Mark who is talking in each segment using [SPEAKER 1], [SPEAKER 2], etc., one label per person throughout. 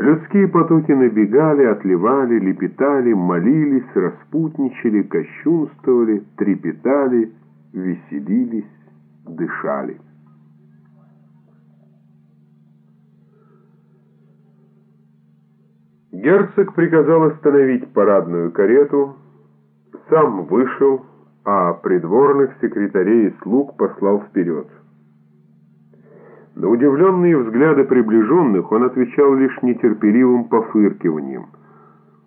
[SPEAKER 1] Людские потоки набегали, отливали, лепетали, молились, распутничали, кощунствовали, трепетали, веселились, дышали. Герцог приказал остановить парадную карету, сам вышел, а придворных секретарей и слуг послал вперед. На удивленные взгляды приближенных он отвечал лишь нетерпеливым пофыркиванием.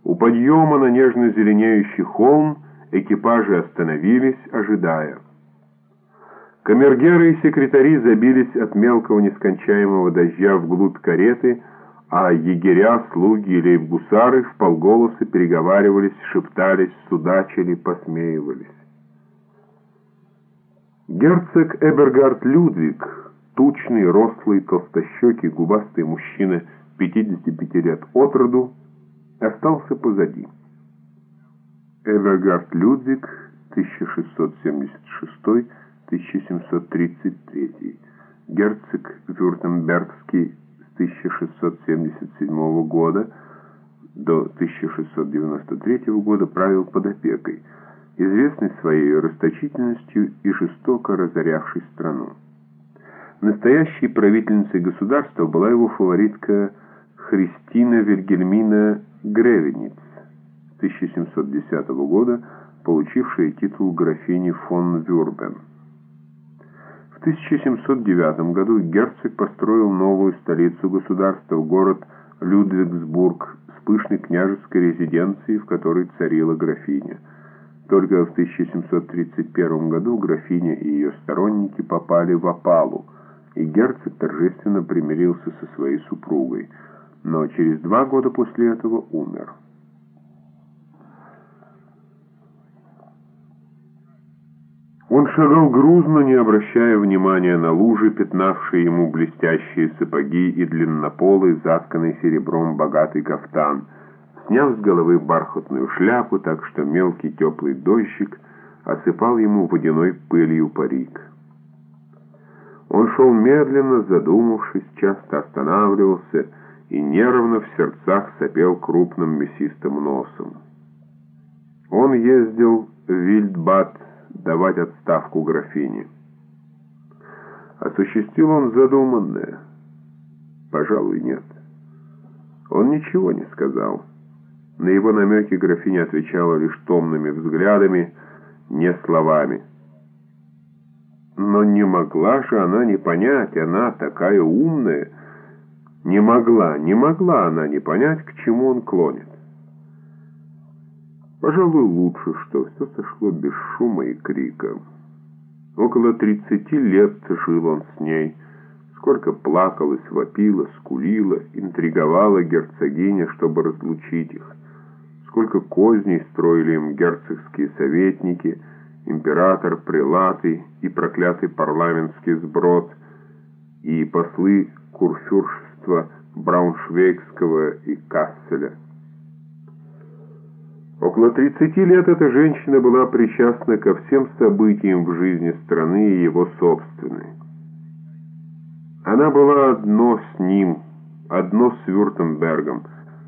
[SPEAKER 1] У подъема на нежно зеленеющий холм экипажи остановились, ожидая. Камергеры и секретари забились от мелкого нескончаемого дождя вглубь кареты, а егеря, слуги и лейб-гусары вполголоса переговаривались, шептались, судачили, посмеивались. Герцог Эбергард Людвиг, тучный, рослый, толстощекий, губастый мужчина 55 лет от роду, остался позади. Эбергард Людвиг, 1676-1733, герцог Вюртембергский с 1677 года до 1693 года правил под опекой, известный своей расточительностью и жестоко разорявший страну. Настоящей правительницей государства была его фаворитка Христина Вильгельмина Гревениц, 1710 года получившая титул графини фон Вюрбен. 1709 году герцог построил новую столицу государства, город Людвигсбург, с пышной княжеской резиденцией, в которой царила графиня. Только в 1731 году графиня и ее сторонники попали в опалу, и герцог торжественно примирился со своей супругой, но через два года после этого умер. Он шагал грузно, не обращая внимания на лужи, пятнавшие ему блестящие сапоги и длиннополый, затканный серебром богатый кафтан, сняв с головы бархатную шляпу, так что мелкий теплый дождик осыпал ему водяной пылью парик. Он шел медленно, задумавшись, часто останавливался и нервно в сердцах сопел крупным мясистым носом. Он ездил в Вильдбад, давать отставку графине. Осуществил он задуманное? Пожалуй, нет. Он ничего не сказал. На его намеки графиня отвечала лишь томными взглядами, не словами. Но не могла же она не понять, она такая умная. Не могла, не могла она не понять, к чему он клонит. Пожалуй, лучше, что все сошло без шума и крика. Около тридцати лет жил он с ней. Сколько плакалась, вопила, скулила, интриговала герцогиня, чтобы разлучить их. Сколько козней строили им герцогские советники, император, прилаты и проклятый парламентский сброд, и послы курфюршества Брауншвейгского и Касселя. Около 30 лет эта женщина была причастна ко всем событиям в жизни страны и его собственной. Она была одно с ним, одно с Вюртембергом.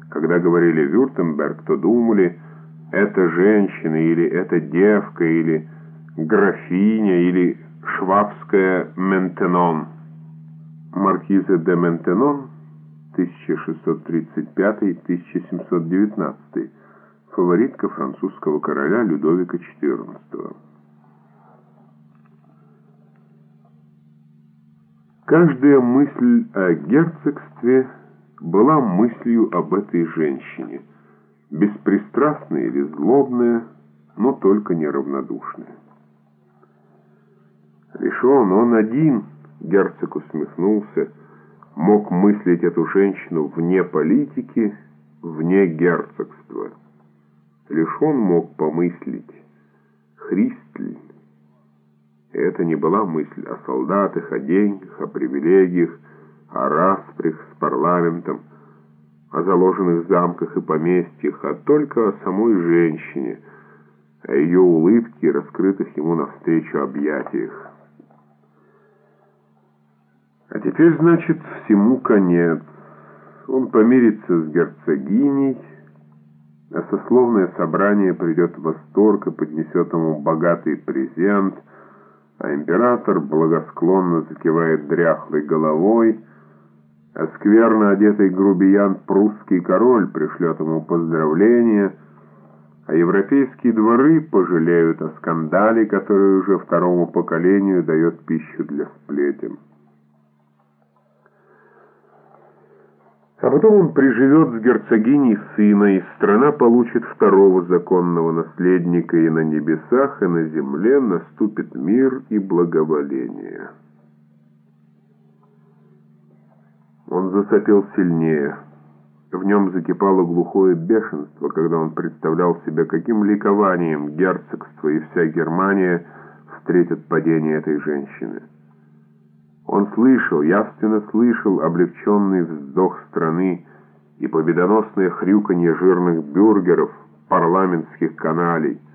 [SPEAKER 1] Когда говорили «Вюртемберг», то думали «это женщина» или «это девка» или «графиня» или «швабская Ментенон». Маркиза де Ментенон, 1635-1719 фаворитка французского короля Людовика XIV. Каждая мысль о герцогстве была мыслью об этой женщине, беспристрастная или злобная, но только неравнодушная. Решен он один, герцог усмехнулся, мог мыслить эту женщину вне политики, вне герцогства. Лишь он мог помыслить. Христль. Это не была мысль о солдатах, о деньгах, о привилегиях, о распрях с парламентом, о заложенных замках и поместьях, а только о самой женщине, о ее улыбке и раскрытых ему навстречу объятиях. А теперь, значит, всему конец. он помирится с герцогиней, а сословное собрание придет в восторг и поднесет ему богатый презент, а император благосклонно закивает дряхлой головой, а скверно одетый грубиян прусский король пришлет ему поздравления, а европейские дворы пожалеют о скандале, который уже второму поколению дает пищу для сплетен. А потом он приживет с герцогиней сына, и страна получит второго законного наследника, и на небесах, и на земле наступит мир и благоволение. Он засопел сильнее. В нем закипало глухое бешенство, когда он представлял себе, каким ликованием герцогство и вся Германия встретят падение этой женщины. Он слышал, явственно слышал облегченный вздох страны и победоносное хрюканье жирных бюргеров, парламентских каналей —